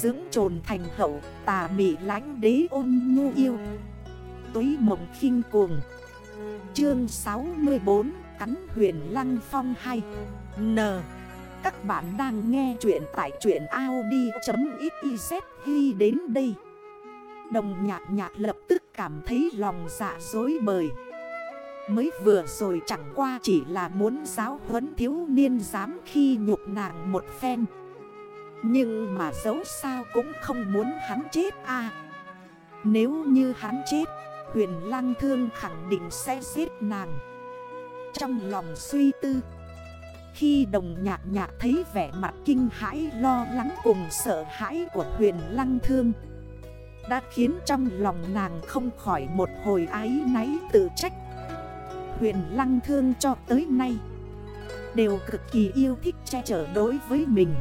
Dưỡng trồn thành hậu, tà mị lánh đế ôn nhu yêu. Túy mộng khinh cuồng. Chương 64 Cắn huyền lăng phong 2 N. Các bạn đang nghe chuyện tại chuyện Audi.xyz ghi đến đây. Đồng nhạc nhạc lập tức cảm thấy lòng dạ dối bời. Mới vừa rồi chẳng qua chỉ là muốn giáo huấn thiếu niên dám khi nhục nàng một phen. Nhưng mà dấu sao cũng không muốn hắn chết à. Nếu như hắn chết, Huyền lăng thương khẳng định sẽ giết nàng. Trong lòng suy tư, Khi đồng nhạc nhạc thấy vẻ mặt kinh hãi lo lắng cùng sợ hãi của huyền lăng thương, Đã khiến trong lòng nàng không khỏi một hồi ái náy tự trách. Huyền lăng thương cho tới nay, Đều cực kỳ yêu thích che chở đối với mình.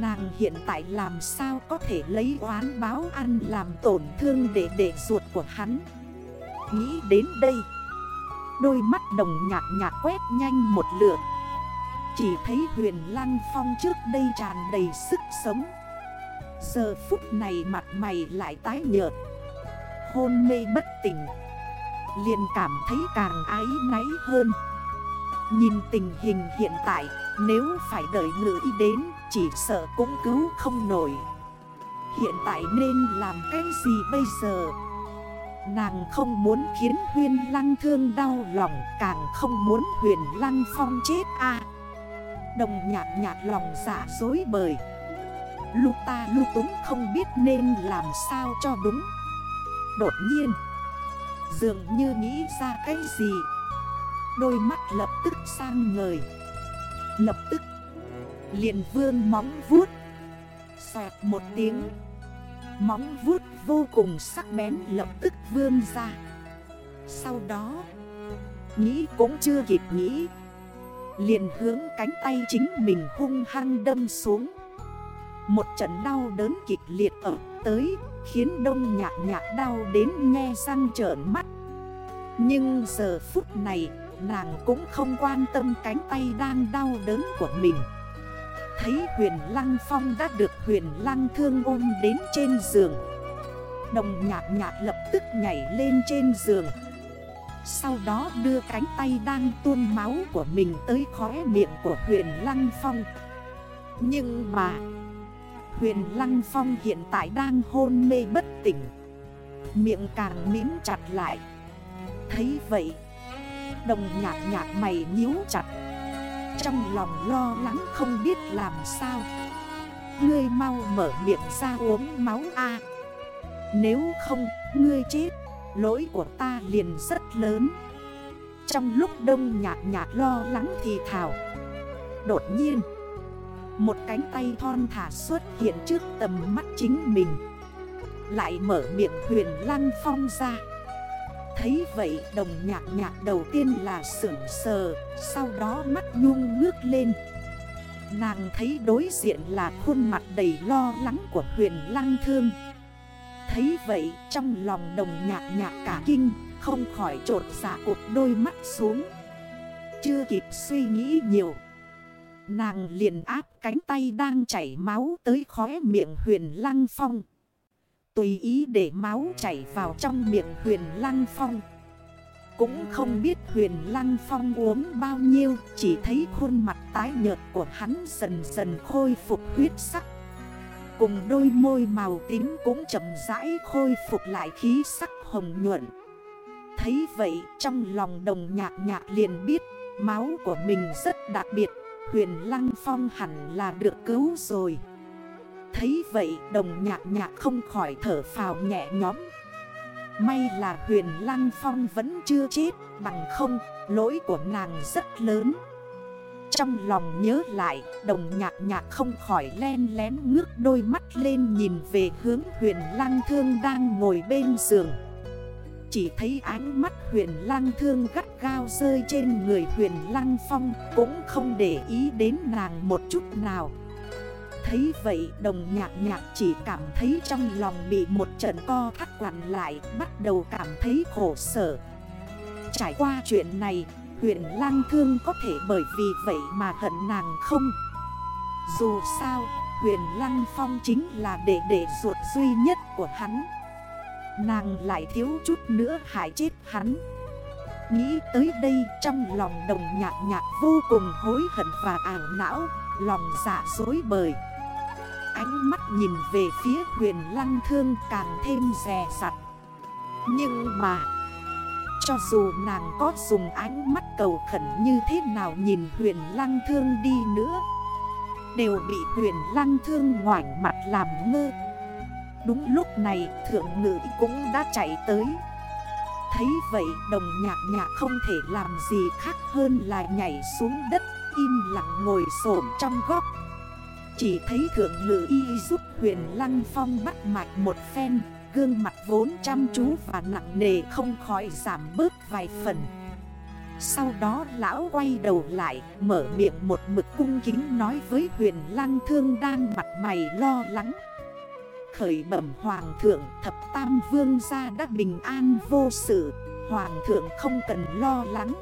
Nàng hiện tại làm sao có thể lấy oán báo ăn làm tổn thương để để ruột của hắn? Nghĩ đến đây, Đôi mắt đồng nhạc nhạc quét nhanh một lượt. Chỉ thấy huyền lăng phong trước đây tràn đầy sức sống. Giờ phút này mặt mày lại tái nhợt. Hôn mê bất tỉnh. Liền cảm thấy càng ái náy hơn. Nhìn tình hình hiện tại, Nếu phải đợi ngữ y đến, Chỉ sợ cũng cứu không nổi. Hiện tại nên làm cái gì bây giờ? Nàng không muốn khiến huyền lăng thương đau lòng, Càng không muốn huyền lăng phong chết a. Đồng nhạc nhạc lòng giả dối bời. Lúc ta lúc túng không biết nên làm sao cho đúng. Đột nhiên, Dường như nghĩ ra cái gì Đôi mắt lập tức sang ngời. Lập tức, liền vươn móng vuốt. Xoẹt một tiếng, Móng vuốt vô cùng sắc bén lập tức vươn ra. Sau đó, Nghĩ cũng chưa kịp nghĩ, Liền hướng cánh tay chính mình hung hăng đâm xuống. Một trận đau đớn kịch liệt ở tới, Khiến đông nhạc nhạc đau đến nghe răng trởn mắt. Nhưng giờ phút này nàng cũng không quan tâm cánh tay đang đau đớn của mình. Thấy huyền lăng phong đã được huyền lăng thương ôm đến trên giường. Đồng nhạc nhạc lập tức nhảy lên trên giường. Sau đó đưa cánh tay đang tuôn máu của mình tới khóe miệng của huyền lăng phong. Nhưng mà, Huyền Lăng Phong hiện tại đang hôn mê bất tỉnh. Miệng càng mím chặt lại. Thấy vậy Đồng nhạc nhạc mày nhíu chặt. Trong lòng lo lắng không biết làm sao. Ngươi mau mở miệng ra uống máu A. À, nếu không, ngươi chết. Lỗi của ta liền rất lớn. Trong lúc đông nhạc nhạc lo lắng thì thảo Đột nhiên một cánh tay thon thả xuất hiện trước tầm mắt chính mình. Lại mở miệng huyền lăng phong ra. Thấy vậy, đồng nhạc nhạc đầu tiên là sưởng sờ, Sau đó mắt nhung ngước lên. Nàng thấy đối diện là khuôn mặt đầy lo lắng của huyền lăng thương. Thấy vậy, trong lòng đồng nhạc nhạc cả kinh, Không khỏi trột dạ cụp đôi mắt xuống. Chưa kịp suy nghĩ nhiều, Nàng liền áp cánh tay đang chảy máu tới khóe miệng huyền lăng phong. Tùy ý để máu chảy vào trong miệng huyền lăng phong. Cũng không biết huyền lăng phong uống bao nhiêu, Chỉ thấy khuôn mặt tái nhợt của hắn dần dần khôi phục huyết sắc. Cùng đôi môi màu tím cũng chậm rãi khôi phục lại khí sắc hồng nhuận. Thấy vậy, trong lòng đồng nhạc nhạc liền biết, Máu của mình rất đặc biệt, Huyền Lăng Phong hẳn là được cứu rồi. Thấy vậy, đồng nhạc nhạc không khỏi thở phào nhẹ nhóm May là huyền Lăng Phong vẫn chưa chết, Bằng không, lỗi của nàng rất lớn. Trong lòng nhớ lại, đồng nhạc nhạc không khỏi len lén ngước đôi mắt lên nhìn về hướng huyền Lăng Thương đang ngồi bên giường. Chỉ thấy ánh mắt huyền lăng thương gắt gao rơi trên người huyền lăng phong, Cũng không để ý đến nàng một chút nào. Thấy vậy, đồng nhạc nhạc chỉ cảm thấy trong lòng bị một trận co thắt quằn lại, Bắt đầu cảm thấy khổ sở. Trải qua chuyện này huyền lang thương có thể bởi vì vậy mà hận nàng không? Dù sao huyền Lăng Phong chính là đệ đệ ruột duy nhất của hắn. Nàng lại thiếu chút nữa hại chết hắn. Nghĩ tới đây, trong lòng đồng nhạc nhạc vô cùng hối hận và ảo não, Lòng dạ dối bời. Ánh mắt nhìn về phía huyền lăng thương càng thêm rè sặt Nhưng mà, Cho dù nàng có dùng ánh mắt cầu khẩn như thế nào nhìn huyền lăng thương đi nữa, Đều bị huyền lăng thương ngoảnh mặt làm ngơ. Đúng lúc này, thượng ngữ cũng đã chạy tới. Thấy vậy, đồng nhạc nhạc không thể làm gì khác hơn là nhảy xuống đất, Im lặng ngồi xổm trong góc. Chỉ thấy thượng ngự y giúp huyền lăng phong bắt mạch một phen, Gương mặt vốn chăm chú và nặng nề không khỏi giảm bớt vài phần. Sau đó lão quay đầu lại, mở miệng một mực cung kính nói với huyền lăng thương đang mặt mày lo lắng. Khởi bẩm hoàng thượng, thập tam vương gia đã bình an vô sự, Hoàng thượng không cần lo lắng.